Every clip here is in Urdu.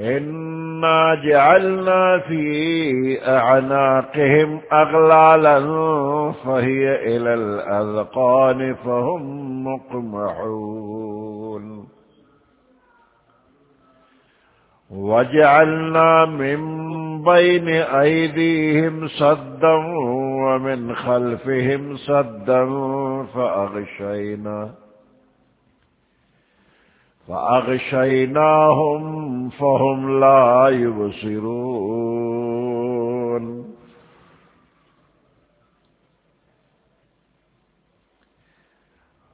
إنا جعلنا في أعناقهم أغلالا فهي إلى الأذقان فهم مقمحون وجعلنا من بين أيديهم صدا ومن خلفهم صدا فأغشينا فأغشيناهم فهم لا يبصرون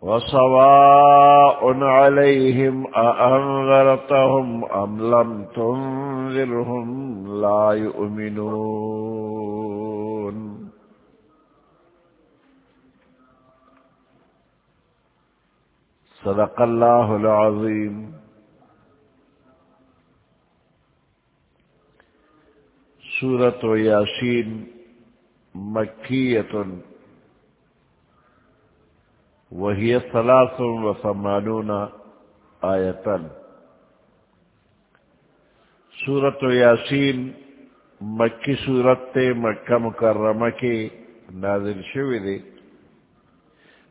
وسواء عليهم أأنذرتهم أم لم تنذرهم لا يؤمنون صدق الله العظيم سورة ياسين مكية وهي ثلاث وثمانون آية سورة ياسين مکی سورت مکہ مکرمہ کے نازل شوی دے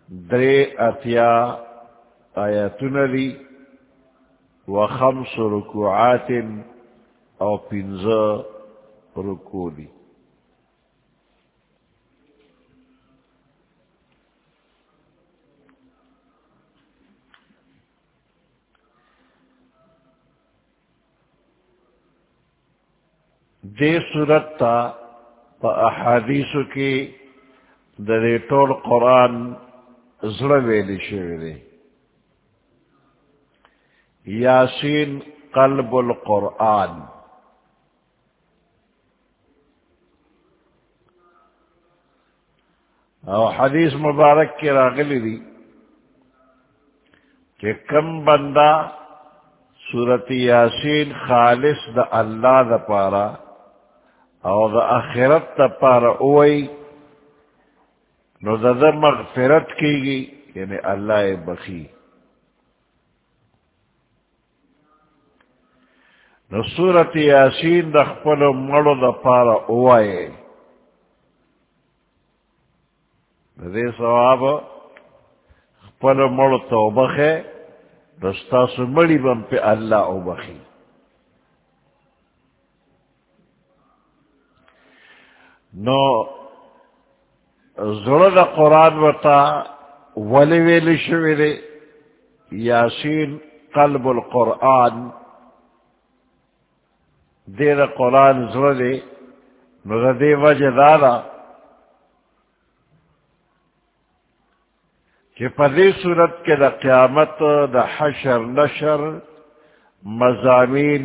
درے اتیا آیاتن لی وخمس رکوعات او پنز رکو دی دے صورت تا پا احادیثو کی دے طول قرآن زرویلی شوی دے یاسین قلب القرآن۔ او حدیث مبارک کی راغلی دی کہ کم بندہ صورت یاسین خالص دا اللہ دا پارا او دا اخرت دا پارا اوئی، نو دا دا مغفرت کی گی یعنی اللہ بخی۔ نو صورت یاسین دا خپل مڑو دا پارا اوائے دے سواب خپل مڑو توبخ ہے دستا سمڑی بم پہ اللہ او بخی نو زړه د قران وتا ولی ویل شوی دی یاسین قلب القرآن دې د قران زړه دی نو د دې کہ پدی صورت کے دا قیامت، دا حشر نشر، مضامین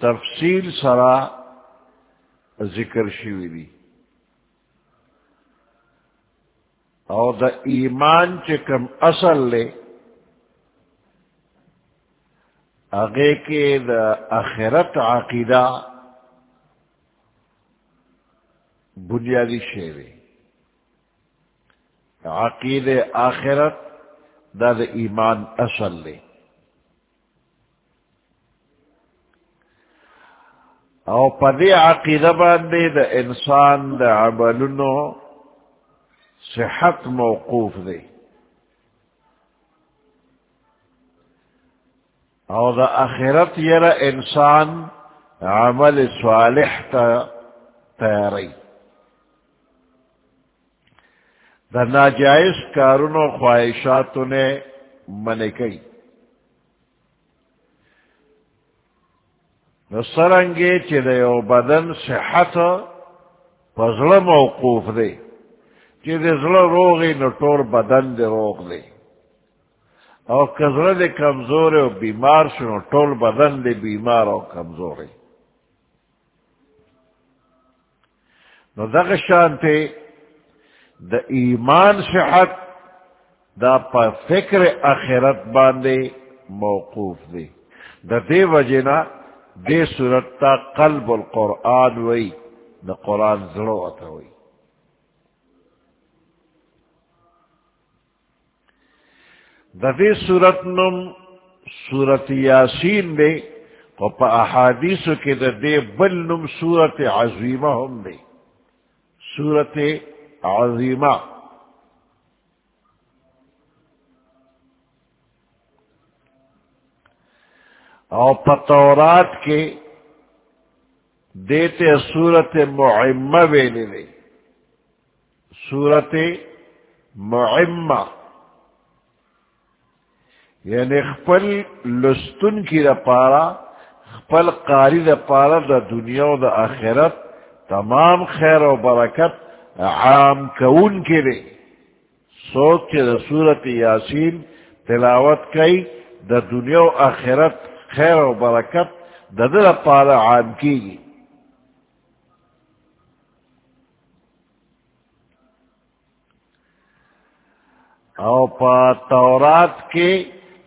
تفصیل سرا ذکر شوی دی. اور دا ایمان چکم اصل لے اگے کے دا اخرت عقیدہ بنیادی شیرے عقید آخرت دا دا ایمان اصل لے او پدی عقیدہ باندے دا انسان دا عملنو صحت موقوف دے۔ او دا آخرت یرا انسان عمل صالح تا تیاری. دا ناجائز کارون و خواہشات نے من کئی سرنگے چلے او بدن صحت پزل موقوف دے چلے زل روغی نو طور بدن دے روغ دے او کزل دے کمزور او بیمار شنو طول بدن دے بیمار او کمزور نو دغشانتے دا ایمان صحت دا پا فکر اخرت باندے موقوف دے دا دے وجنا دے صورت تا قلب القرآن وئی دا قرآن زلو اتا وئی دا دے صورت نم، صورت یاسین دے اور پا احادیثو کے دے بل نم صورت عظیمہ ہم دے صورت عظیمہ. اور پتورات کے دیتے صورت معمہ ویلے لے صورت معمہ. یعنی خپل لستن کی دا پارا، خپل قاری دا پارا دا دنیا و دا آخرت تمام خیر و برکت عام کون کے لیے سوچ کے دا صورت یاسین تلاوت کئی دا دنیا و آخرت خیر و برکت دا دل پارا عام کی گی او پا تورات کے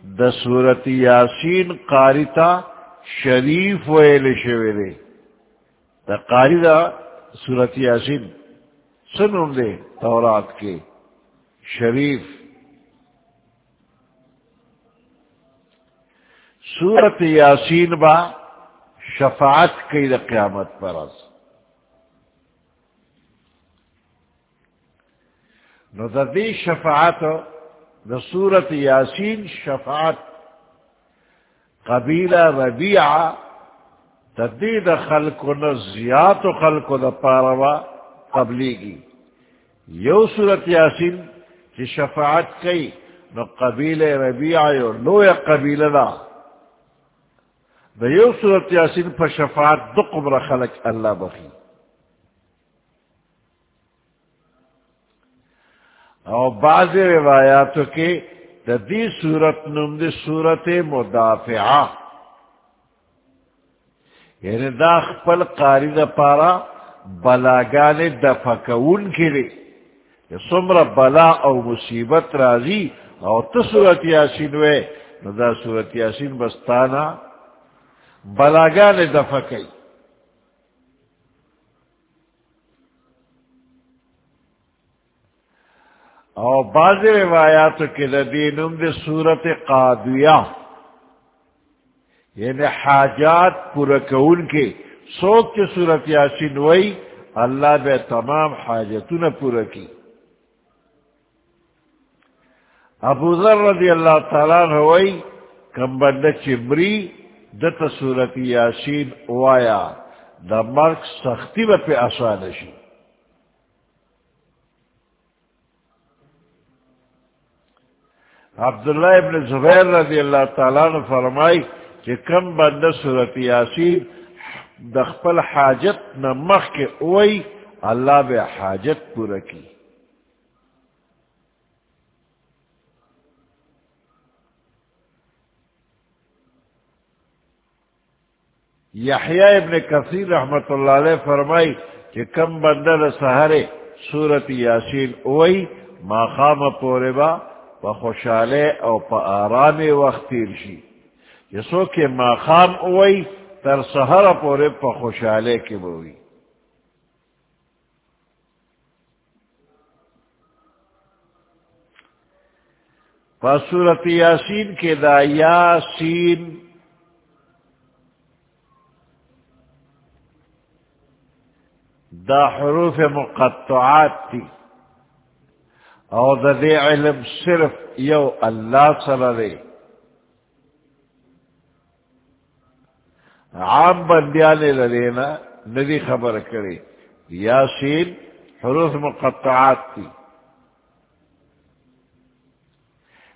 دا صورت یاسین قاریتا شریف ویل شویلے دا قاری دا صورت یاسین سنوں دے تورات کے شریف. سورت یاسین با شفاعت کی دا قیامت پر از نو دا دی شفاعت دا سورت یاسین شفاعت. قبیلہ ربیعہ تدید خلق نہ زیات و خلق دا پاروا قبلیگی یو صورت یاسین کی شفاعت کئی، نو قبیل ربیع یو لو یا قبیل دا. دا یو صورت یاسین پر شفاعت دو قبر خلق اللہ بخی. اور بعض روایاتوں کے دا دی صورت نم دی صورت مدافعہ۔ یعنی دا خپل قاری دا پارا بلاگان دفع کون کے لیے سمر بلا او مصیبت رازی او تصورت یاسین وے، نو دا صورت یاسین بستانا بلاگان دفع کئی او بعض روایات کے لدینم دے صورت قادیہ یعنی حاجات پورا کون کے سوک کے صورت یاسین وئی اللہ بے تمام حاجتوں پورا کی ابو ذر رضی اللہ تعالیٰ ہوئی کم بند چمری دت صورت یاسین وایا. دا مرک سختی و پہ آسان شی عبداللہ ابن زبیر رضی اللہ تعالیٰ نے فرمائی کہ کم بند صورت یاسین دخپل حاجت نمخ کے اوئی اللہ بے حاجت پورا کی۔ یحییٰ ابن کثیر رحمت اللہ علیہ فرمائی کہ کم بندر سہرے صورت یاسین اوئی ما خام پورے با پا خوشالے او پا آرام وقت تیرشی جسو کہ ما اوئی تر سہر پورے پا خوشالے کے بوئی فصورت یاسین کے دا یاسین دا حروف مقطعات تھی اور دا دے علم صرف یو اللہ صلی دے عام بندیانے لدینا ندی خبر کرے یاسین حروف مقطعات تھی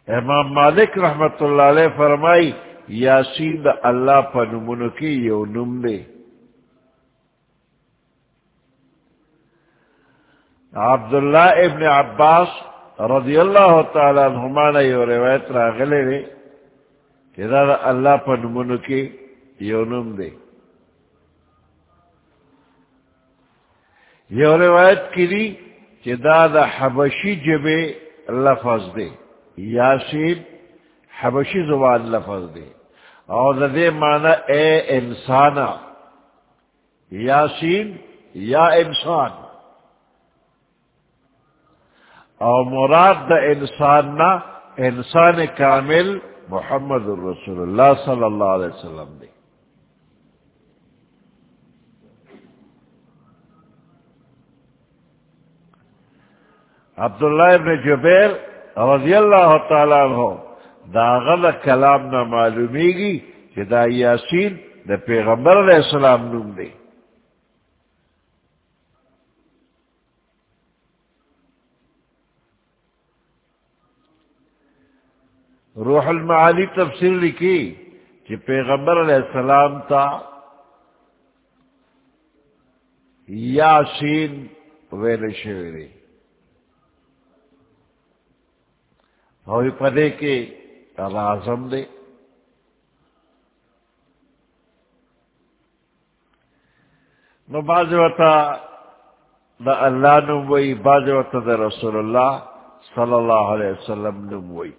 امام مالک رحمت اللہ علیہ فرمائی، یاسین دا اللہ پا نمونو کی یو نم دے عبداللہ ابن عباس رضی اللہ تعالیٰ عنہما نے یو روایت راغلے دے کہ دا, دا اللہ پا نمونو کی یو نم دے یو روایت کی دی کہ دا دا حبشی جبے لفظ دے یاسین حبشی زبان لفظ دے اور دا دے معنی اے انسانا. یاسین یا انسان. اور مراد دا انسان نا، انسان کامل محمد الرسول اللہ صلی اللہ علیہ وسلم دے عبداللہ ابن جبیر رضی اللہ تعالیٰ عنہ دا غل کلام نہ معلومی گی کہ دا یاسین دا پیغمبر علیہ السلام نوم دے روح المعالی تفسیر لکھی کہ پیغمبر علیہ السلام تا یاسین ویل شویرے اور پدے کے لازم دے۔ نو باز وتا دا اللہ نم وئی باز وتا دا رسول اللہ صلی اللہ علیہ وسلم نم وئی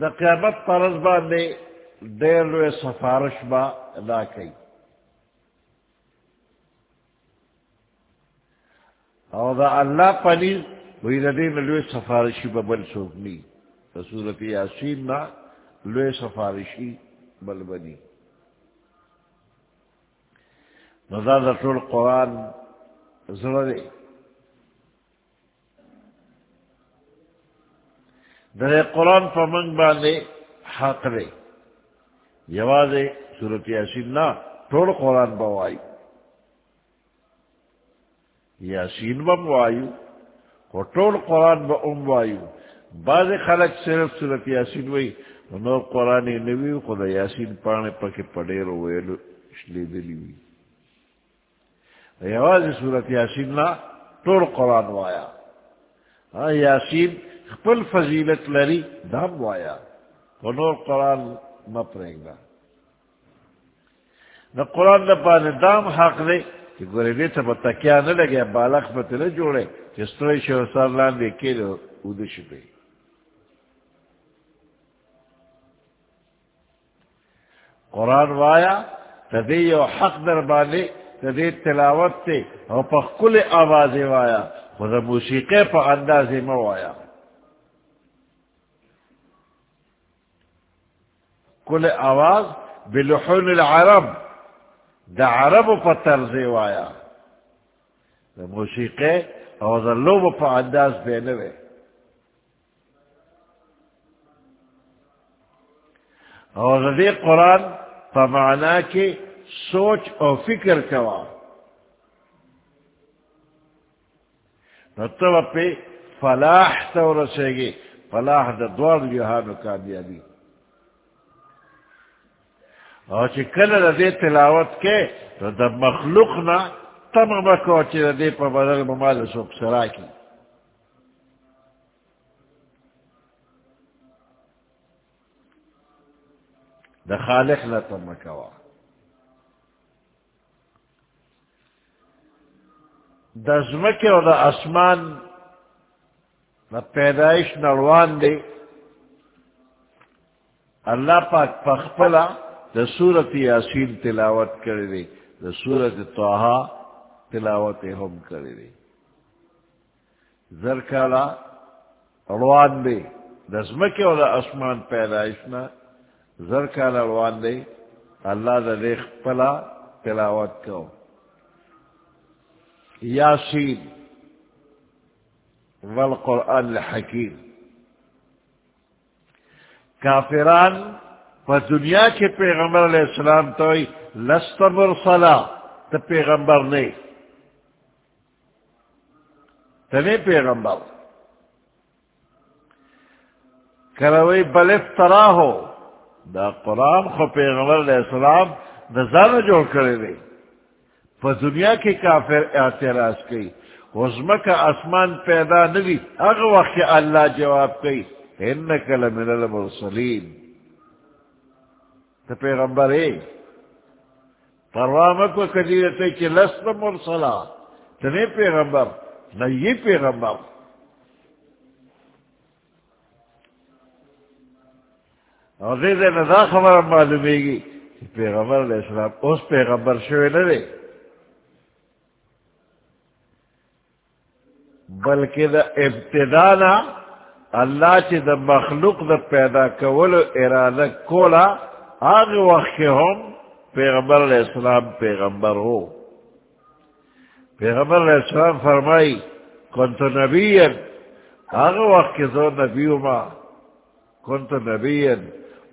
دا قیامت پرز باندے دیر لوے سفارش با ادا کئی۔ اور دا اللہ پنی وہی ندی میں لوے سفارشی ببل سوکنی رسولت یاسین نا لوے سفارشی بل بنی۔ ندا دا طول قرآن زردے در قرآن پا منگ باندے حق دے۔ یوازے صورت یاسین نا طول قرآن بوائی یاسین بم وایو کو ٹول قرآن با ام وایو بعض خلق صرف صورت یاسین وی نو قرآن نوی خدا یاسین پانے پاکے پڑے رو ویلو شلی دلی وی۔ یواز صورت یاسین نا ٹول قرآن وایا۔ ہاں یاسین خپل فضیلت لری دام وایا کو نور قرآن مپرنگا نہ قرآن نہ پانے دام حق دے کہ گورے دے تا بتا کیا نہ لگے بالک بتا نہ جوڑے کہ سترے شو سر لان دے کے دو ادش پہ قرآن وایا تدے یو حق در بانے تدے تلاوت تے، او پا کل آواز وایا، خدا موسیقی پا انداز ما وایا کل آواز بلحون العرب. دا عرب پا طرز وایا. دا موسیقی او دا لوب پا انداز بینوے. اور دا دی قرآن پا معنی کی سوچ او فکر کوا. نو تو پہ فلاح تو رسے گی فلاح دا دوار جہانو کامیابی. اور چی کل دا تلاوت کے تو دا مخلوق نا تم بکو چی دا دے پا بدل ممال سوک سرا کی دا خالق نا تم کوا دا زمک اور دا اسمان دا پیدائش نروان دے اللہ پاک پخپلا دا سورت یاسین تلاوت کردے دا سورت توحا تلاوت ہم کرے دے زرکالا روان دے دزمک اور اسمان پیدائشنا زرکالا روان دے اللہ دا دیکھ پلا تلاوت کو یاسین والقرآن الحکیم. کافران پر دنیا کے پیغمبر علیہ السلام تو لست مرسلا. تو پیغمبر نہیں تنے پیغمبر. کروئی بل افترا ہو دا قرآن خو پیغمبر علیہ السلام دا زان جوڑ کرے دے پر دنیا کی کافر اعتراض کی وزمک اسمان پیدا نوی اگ وقت اللہ جواب کی انک لمن المرسلین. تو پیغمبر اے پروامک و قدیرتے کہ لست مرسلہ تنے پیغمبر نہ یہ پیغمبر. اور دے دے ندا خبر معلومے گی پیغمبر علیہ السلام اس پیغمبر شوئے نہ دے بلکہ دا ابتدانا اللہ چی دا مخلوق دا پیدا کولو ارادہ کولا آگ وقت کے ہم پیغمبر علیہ السلام پیغمبر ہو پیغمبر علیہ السلام فرمائی کنت نبیین آگ وقت کے زو نبیو ما کنت نبیین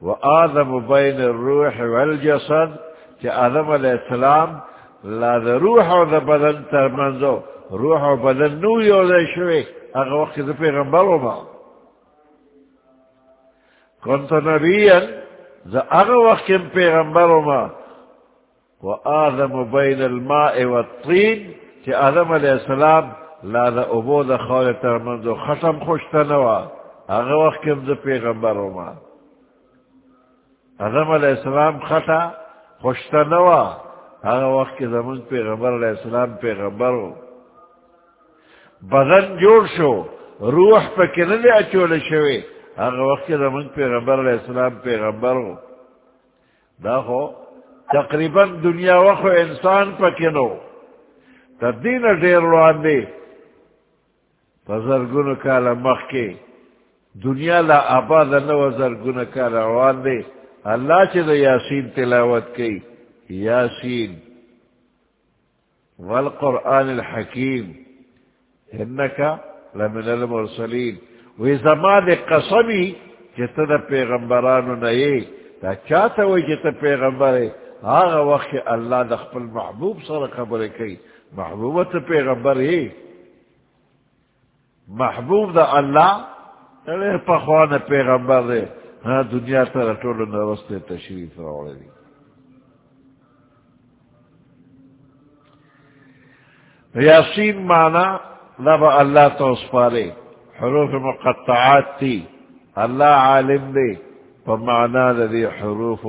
و آدم بین الروح والجسد چی آدم علیہ السلام لا دا روح و دا بدن ترمنزو روح و بدن نو یو دا شوی آگ وقت دا پیغمبر ہو ما کنت نبیین ذا اغا وقت پیغمبر ما، و آدم بین الماء والطین چی آدم علیہ السلام لا دا ابو دا خول ترمند و ختم خوشتنوا اغا وقت دا پیغمبر ما. آدم علیہ السلام خطا خوشتنوا اغا وقت دا من پیغمبر علیہ السلام پیغمبر بدن جوڑ شو، روح پا کنلی اچول شوی. اگر وقت دا من پیغمبر علیہ السلام پیغمبر ہو دا ہو تقریباً دنیا وقت انسان پکنو تدین دیر روان دے فزرگن کالا مخ کے دنیا لا آباد نو زرگن کالا روان دے اللہ چی دا یاسین تلاوت کی یاسین. والقرآن الحکیم، انکا لمن المرسلین. وی زمان قسمی چیتا دا پیغمبرانو نئی دا چاہتا وی چیتا پیغمبر آغا وقت اللہ دا خپل محبوب سر خبر کئی محبوبت پیغمبر ہی محبوب دا اللہ ارے پخوان پیغمبر دے ہاں دنیا تر ٹول نرست تشریف روڑے دی یاسین مانا لبا اللہ تو اس پارے حروف مقطعات تھی اللہ عالم دے پمانا لدی حروف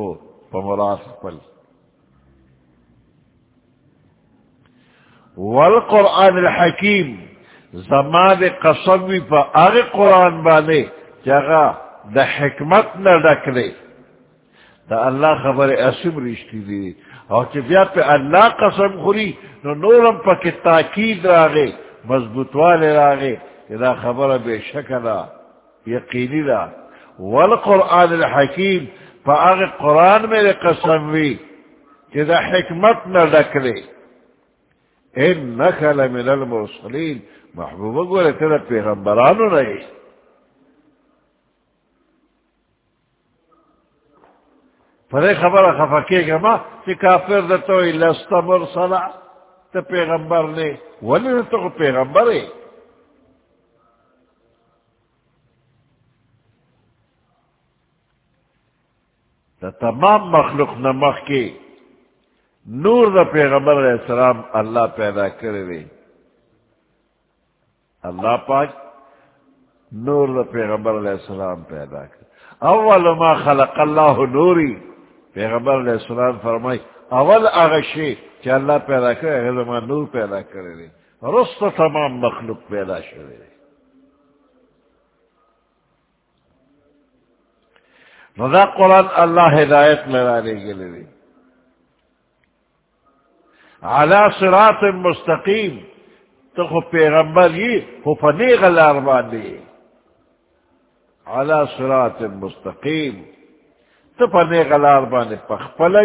پمراس پل والقرآن الحکیم، زمان قسمی پا اغ قرآن بانے، جگہ دا حکمت نہ ڈکلے دا اللہ خبر اسم رشتی دی۔ اور چی بیا پہ اللہ قسم خوری، نو نورم پا کی تاکید راگے مضبوط والے راگے۔ اذا خبر بے شکلا یقینی دا. والقرآن الحکیم فا آغی قرآن میں قسم وی کہ دا حکمت نہ ڈکلے انکا لمن المرسلین محبوبہ گولے تیرا پیغمبرانو نہیں فرے خبر خفکے گا ما کہ کافر دا توی لستا مرسلا، تا پیغمبر نے ولی تو پیغمبر ہے دا تمام مخلوق نمخ کی نور دا پیغمبر علیہ السلام اللہ پیدا کرے اللہ پاک نور دا پیغمبر علیہ السلام پیدا کرے اول ما خلق اللہ نوری. پیغمبر علیہ السلام فرمائی اول اغشی کہ اللہ پیدا کرے ما نور پیدا کرے رست تمام مخلوق پیدا شرے ندا قرآن اللہ ہدایت میں لانے کے لیے علا صراط مستقیم. تو خو پیغمبر یہ خو فنی غلار باندے. علا صراط مستقیم. تو پنے غلار باندے پخپل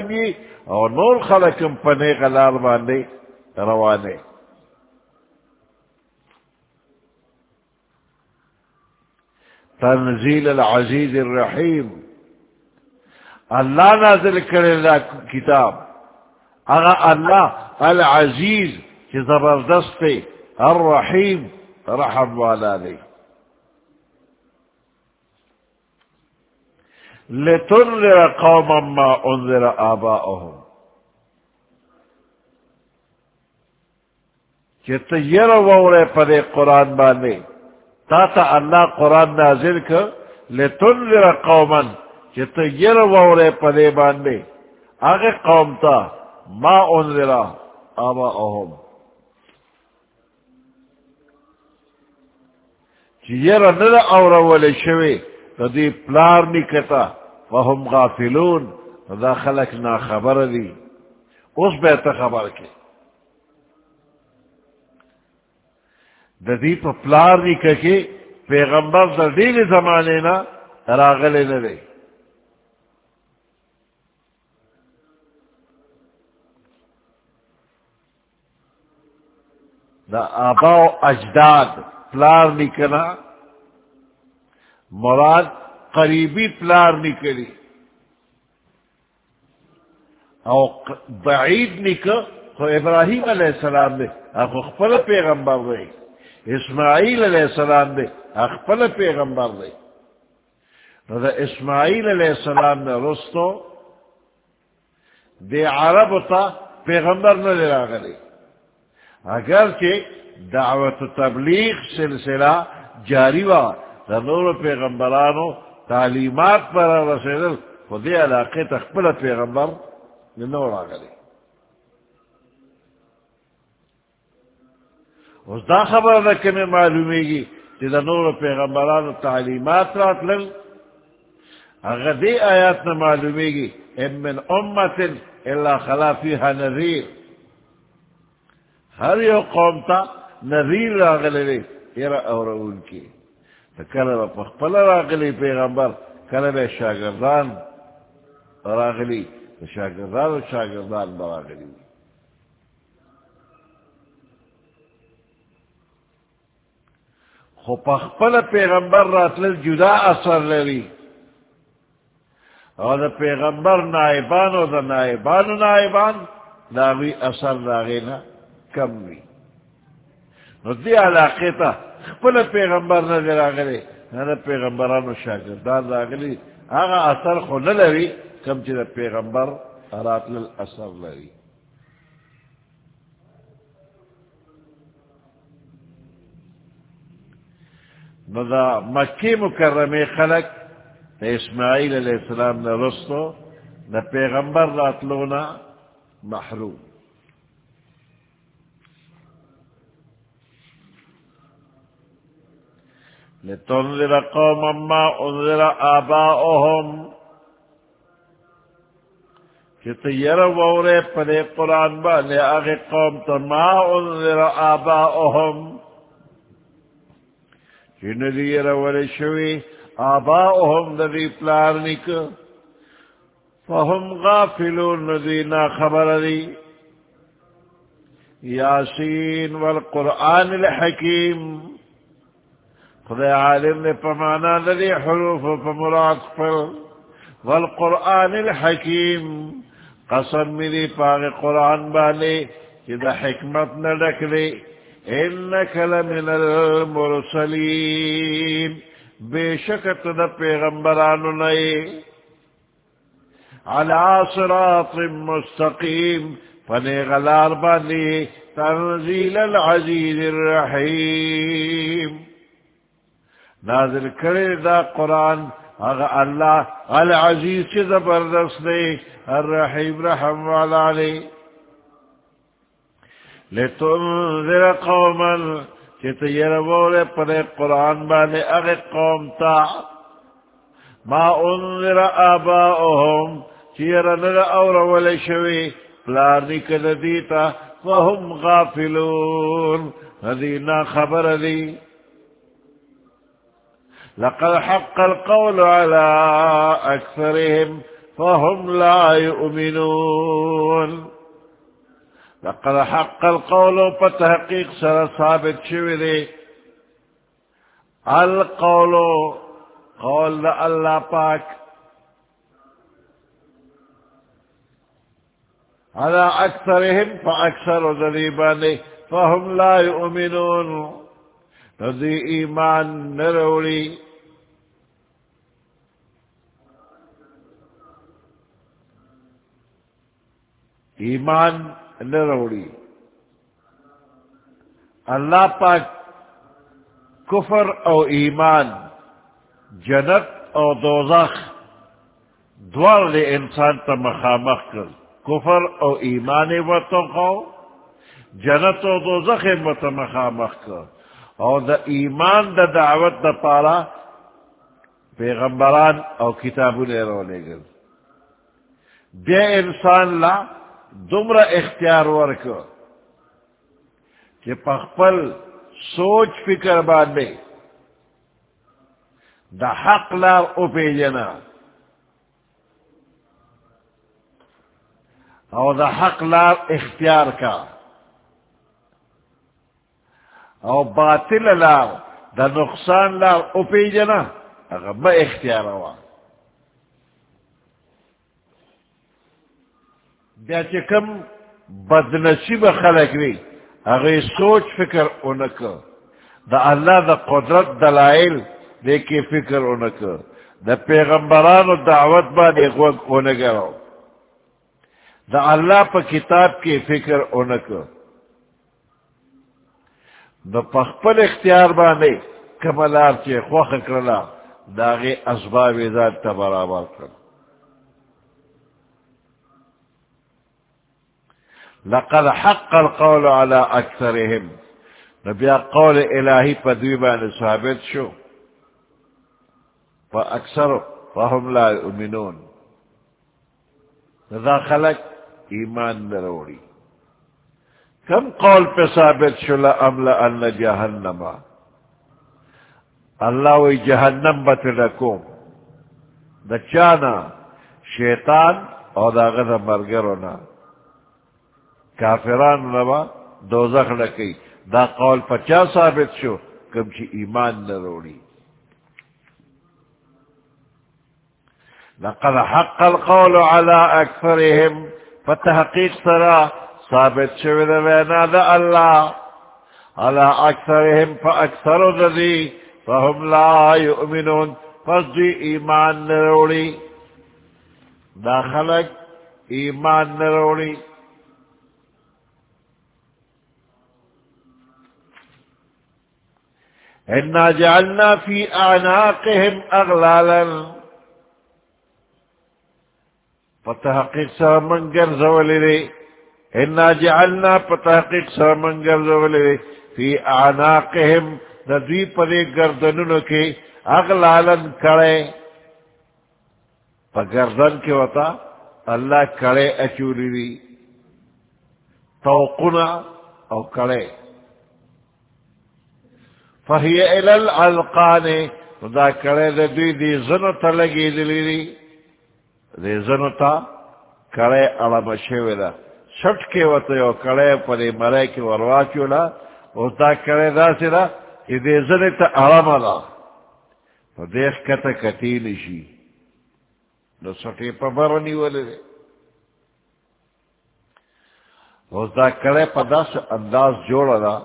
اور نور خلقم پنے غلار باندے روانے. تنزیل العزیز الرحیم. اللہ نازل کرے دا کتاب. اگا اللہ العزیز کی زبردست الرحیم، رحم والا دے. لتنذر قوما ما انذر آباؤهم کہ تیر وورے پدے قرآن بانے تا تا اللہ قرآن نازل کر، لتنذر قوما کہ تیر وورے پدے بانے آگے قوم تا، ما انذر آباؤهم چیر ندر اور ولی شوی ردی پلار نکتا فهم غافلون دا خلق نا خبر دی۔ اس بیتا خبر کی دا دی پا پلار نکا کی پیغمبر دا دین زمانے نا راغلے ندی دا آبا و اجداد، پلار نکنا مراد قریبی پلار نکلی. او بعید نک خو ابراہیم علیہ السلام دے، اخو خپل پیغمبر دے. اسماعیل علیہ السلام دے اخپل پیغمبر دے. دا اسماعیل علیہ السلام نے رستو، دے عرب تا پیغمبر نہ لے راغلے. اگر کہ دعوت تبلیغ سلسلہ جاری وا دا نور پیغمبرانو تعلیمات پر رسیدل خودی علاقے تخبل پیغمبر نور آگلی اس دا خبر دا کمی معلومی گی کہ دا نور پیغمبرانو تعلیمات رات لن اگر دی آیات نا معلومی گی ام من امت اللہ خلا فیها نذیر ہر یو قوم تا نذیر راغلے لے ایرا اور ان کی کل پخپل راغلی پیغمبر کل بے شاگردان راغلی شاگردان و شاگردان براغلی خو پخپل پیغمبر راتل جدا اثر لری اور دا پیغمبر نائبان و دا نائبان و نائبان داوی اثر راغینا کم بھی نو دی علاقے تا خپل پیغمبر نہ دے راغلی نہ پیغمبرانو شاگردان راغلی آغا اثر خو نلوی کم چی دا پیغمبر راتل اثر لری نو دا مکی مکرمی خلق دا اسماعیل علیہ السلام دا رستو دا پیغمبر راتلونا محروم. لتنذر قوما ما انذر آباؤهم کہ تیر وورے پدے قرآن بانے آگے قوم تا ما انذر آباؤهم کہ ندیر ولی شوی آباؤهم ندی پلارنک فهم غافلون ندینا خبر دی یاسین والقرآن الحکیم خدا عالم نے پمانا لدی حروف پمراد پر والقرآن الحکیم. قسم میری پاگ قرآن بانے کہ دا حکمت نہ ڈکلے انکا لمن المرسلین. بے شکت دا پیغمبرانو نئے علا صراط مستقیم. فنے غلار بانے تنزیل العزیز الرحیم. نازل کرے دا قرآن اگر اللہ العزیز چی زبردست دے، الرحیم رحم والا لے۔ لتنذر قوما، چی تیر بولے پدے قرآن بانے اگر قوم تا۔ ما انذر آباؤهم چیر ندر اور ولی شوی پلانی کدیتا فهم غافلون۔ هذه خبر ذي لقد حق القول على أكثرهم فهم لا يؤمنون. لقد حق القول فتحقيق سر ثابت شوذي القول قول الله پاک. على أكثرهم فأكثر ذريباني فهم لا يؤمنون. نذي إيمان نرولي ایمان نہ روڑی۔ اللہ پاک کفر او ایمان، جنت او دوزخ دوار لے انسان تا مخامخ کر۔ کفر او ایمان و تو جنت او دوزخ و تا مخامخ کر۔ او دا ایمان دا دعوت دا پارا پیغمبران او کتابو لے رو لے گل۔ بے انسان لا دمر اختیار ورک کہ پخپل سوچ فکر باندھے دا حق لار او پیجنا او دا حق لار اختیار کا او باطل لار دا نقصان لار او پیجنا اگر با اختیار ہوا بیا چې کم بد نصیب خلق وی هغه سوچ، فکر اونک. دا اللہ دا قدرت دلائل دے کے فکر اونک. دا پیغمبران دعوت با دے غوگ دا اللہ پا کتاب کے فکر اونک. دا پخپل اختیار بانے کمالار چے خوخ کرلا دا غی اسباب ذات تا برابر کرلا لقد حق القول على اكثرهم نبي قول الهي فدويبان ثابت شو. فاكثر فهم لا يؤمنون نذا خلق ایمان نروڑی کم قول پہ ثابت شو لأملا ان جہنم. اللہ وی جہنم بتلکوم دا چانا شیطان اور دا غدا مرگرونا. کافران نبا دوزخ لکی. دا قول پچا ثابت شو؟ کم چی ایمان نروڑی. لقد حق القول على اكثرهم فتحقيق سرا ثابت شو ذا دا الله على اكثرهم فاكثر ذي فهم لا يؤمنون فصدي ايمان نروڑی. دا خلق ایمان نروڑی. انا جعلنا في اعناقهم اغلالا فتحقیق سر منگر زولی دی انا جعلنا فتحقیق سر منگر زولی دی فی اعناقهم ندوی پدی گردنونو کی اغلالا کڑے پا گردن کی وطا اللہ کڑے اچولی دی توقنا او کڑے فہی الالقان دا کرے دے دوی دی زنو تا لگی دلی دی. دی زنو تا کرے علم شوی دا. شٹ کے وطا یو کرے پا مرے کی ورواچو لا او دا کرے دا سی دا کہ دی زنو تا علم دا. دیخ کتا کتی نشی. نو سٹی پا برنی ولی دی. او دا کرے پا دا سی انداز جوڑا دا.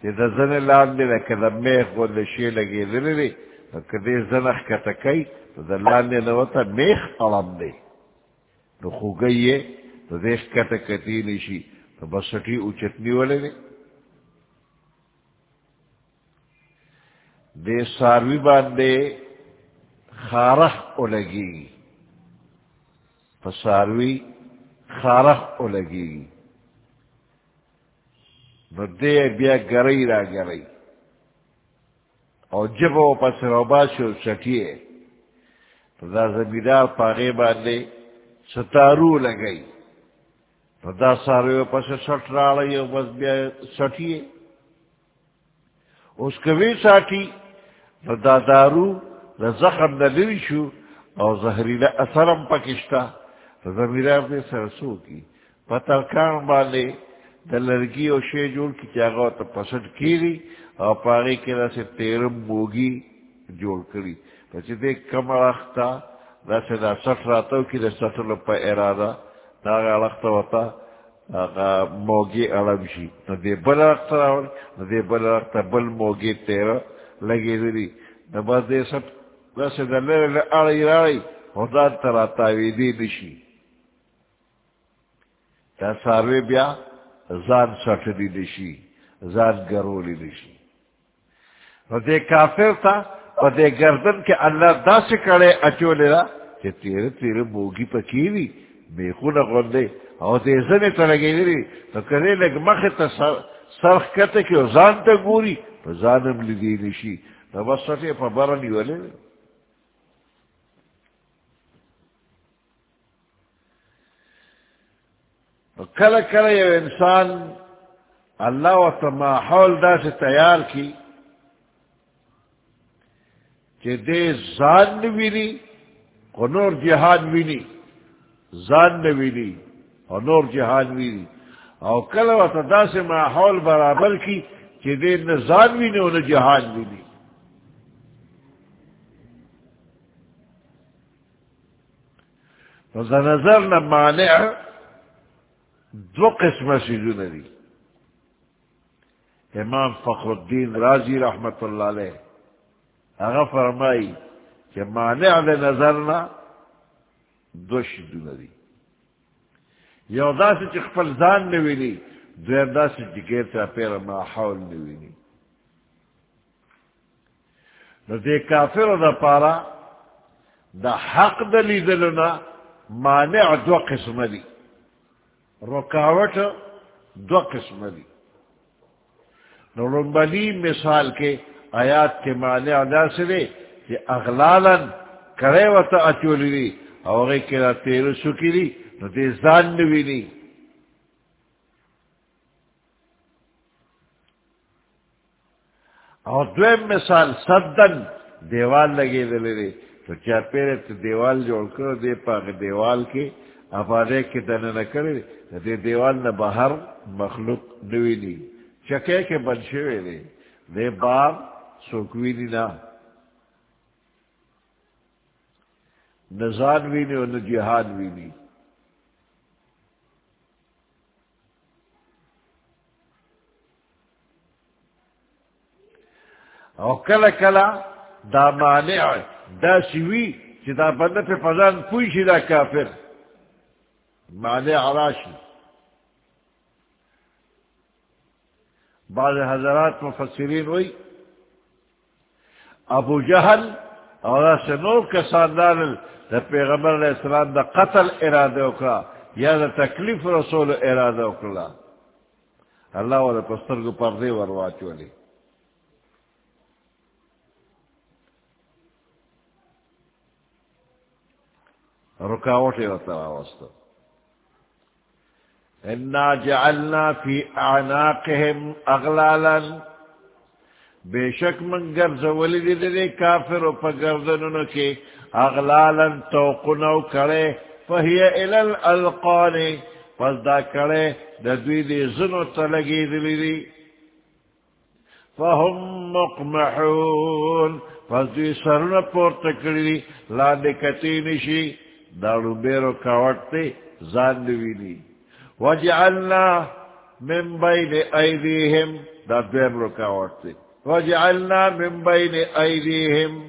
چې د زن لاندې لکه د میخ غوندې شی لګېدلی دی، نو که دې زنه ښکته کوي نو د لاندې نه ورته میخ اړم دی. نو خوږی یې نو دې ښکته کتلی شي نو بسټي اوچت نیولی دی. دې ساروي باندې خارخ اولګېږي په ساروي خارخ اولګېږي نو دے بیا گرئی را گرئی. او جب و پس روبا شو سٹیے. دا زمیدار پاغے باندے ستارو لگئی. دا ساروی پس سٹ راڑی او بس بیا سٹیے. اس کبھی ساٹھی دا دارو دا زخم دا لری شو او زہریلا اثرم پکشتا. زمیرہ اپنے سرسو کی پترکان باندے دا لرگی او شے جوڑ کی چاگو تا پسند کیری او پاگی کے سے تیرم موگی جوڑ کری پچھے دیکھ کم رختا دا سے دا سٹ راتاو کی دا سٹ لپا ارادہ داغا لختا وطا آغا موگی علم شی نو دے بل لختا راوڑی نو دے بل لختا بل موگی تیرا لگی دلی نو بس دے سب دس دا لر لر آڑی راڑی خدان ترا تاوی دی نشی تا ساروی بیا زان سٹ دی نشی، زان گرولی نشی. نو دے کافر تا و دے گردن کے اللہ دا سے کڑے اچو لیرا کہ تیرے تیرے موگی پا پکیوی میخون غندے، او دے زنے تا لگے لگی تو کدے لگ مخی تا سرخ کتے کہ زان تا گوری پا زانم لگی نشی. تو بس سٹے پا برنی ولی والے کل کل یو انسان اللہ و تماحول دا سے تیار کی کہ دے زان نوینی نور جہان وینی زان نوینی اور نور جہان وینی اور کل و تدا سے ماحول برابر کی کہ دے نہ زان وینی اور نہ جہان وینی نظر نہ مانع دو قسم سے جنری امام فخر الدین راضی رحمت اللہ علیہ اگر فرمائی کہ مانع دے نظر نہ دو شدنری یو دا سے چی چخفل زان نوینی دویم دا سے جگیر تا پیر ما حول نوینی نو دے کافر دا پارا دا حق دلی دلنا مانع دو قسم دی۔ رکاوٹ دو قسم دی۔ نو رنبلی مثال کے آیات کے مانع دا سے کہ اغلالا کرے و تا اچولی دی اور غیر کرا تیرو سکی دی، نو دے زان نوینی اور دویم مثال صدن دیوال لگے دلے دے تو چا پیرے تو دیوال جوڑ کرو دے پاک دیوال کے افادے کے دن نہ کرے دے دیوال نہ باہر مخلوق نوی نوینی چکے کے بنشوے دے دے بار سوکوینی نہ نزان وی وینی اور نہ جہان وینی او کلا کلا دا مانع دا سوی چی دا بندہ پہ فضان پوئی شی دا کافر. مانع راشی بعض حضرات مفسرین ہوئی ابو جہل اور ایسے نور کسان دار دا پیغمبر علیہ السلام دا قتل ارادہ اکرا یا دا تکلیف رسول ارادہ اکرا اللہ والے پستر کو پردے ورواچ والی رکاوٹ ہوتا انا جعلنا فی اعناقهم اغلالا. بے شک من گرز ولی دے کافر و پا گردننو کے اغلالا توقنو کرے، فہی الال القانی پس دا کرے دا دوی دی زنو تلگی دلی دی. فهم مقمحون، پس دوی سرن پورتا کری دی لاندے کتی نشی، دارو بیرو کاوٹتے زان دوینی وجعلنا من بین ایدیہم دا بیرو کاوٹتے وجعلنا من بین ایدیہم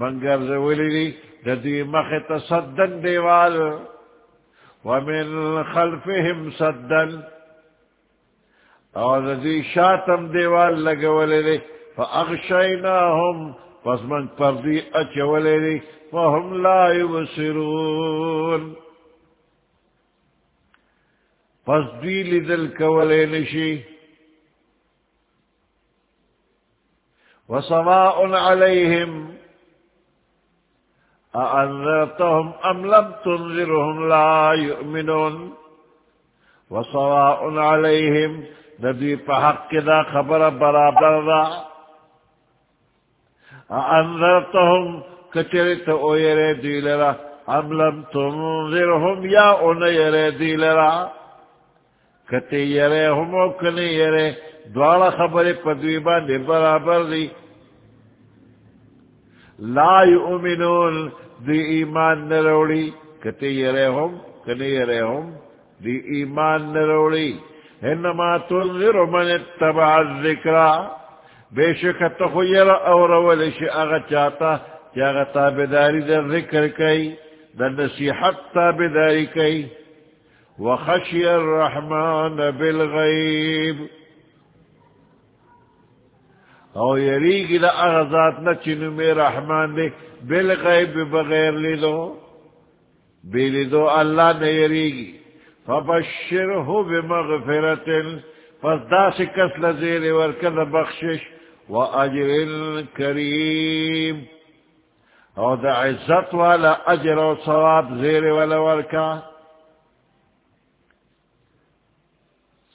منگر زولی دا دی مخت صدن دیوال. ومن خلفهم صدن. اور دا دی شاتم دیوال لگولی دی فاغشیناهم پس من پردی اچولی دی، فهم لا يبصرون. پس دی لدل کولے نشی وسواء عليهم أأنذرتهم أم لم تنذرهم لا يؤمنون؟ وسواء عليهم ندوی پا حق دا خبر برابر دا. انذرتهم کچرت او یرے دی ام لم تنذرهم یا ان یرے دی لرا کتی یرے، ہم او کنی یرے۔ دوارا خبر پدوی باندے برابر دی۔ لا یؤمنون، دی ایمان نروڑی۔ کتی یرے ہم کنی یرے ہم، دی ایمان نروڑی۔ انما تنذر من اتبع الذکرہ بے شک تخیر اور ولش اغا چاہتا کہ اغا تابداری در ذکر کئی، در نصیحت تابداری کئی۔ وخشی الرحمن بالغیب. او یریگی دا اغزات نچنو میں رحمان دے بالغیب بغیر لیدو. بے لیدو اللہ نے یریگی فبشرہو بمغفرت فدا سے کس لزیر ورکل بخشش. وأجر كريم أو دا عزت ولا أجر وصواب زير ولا وركا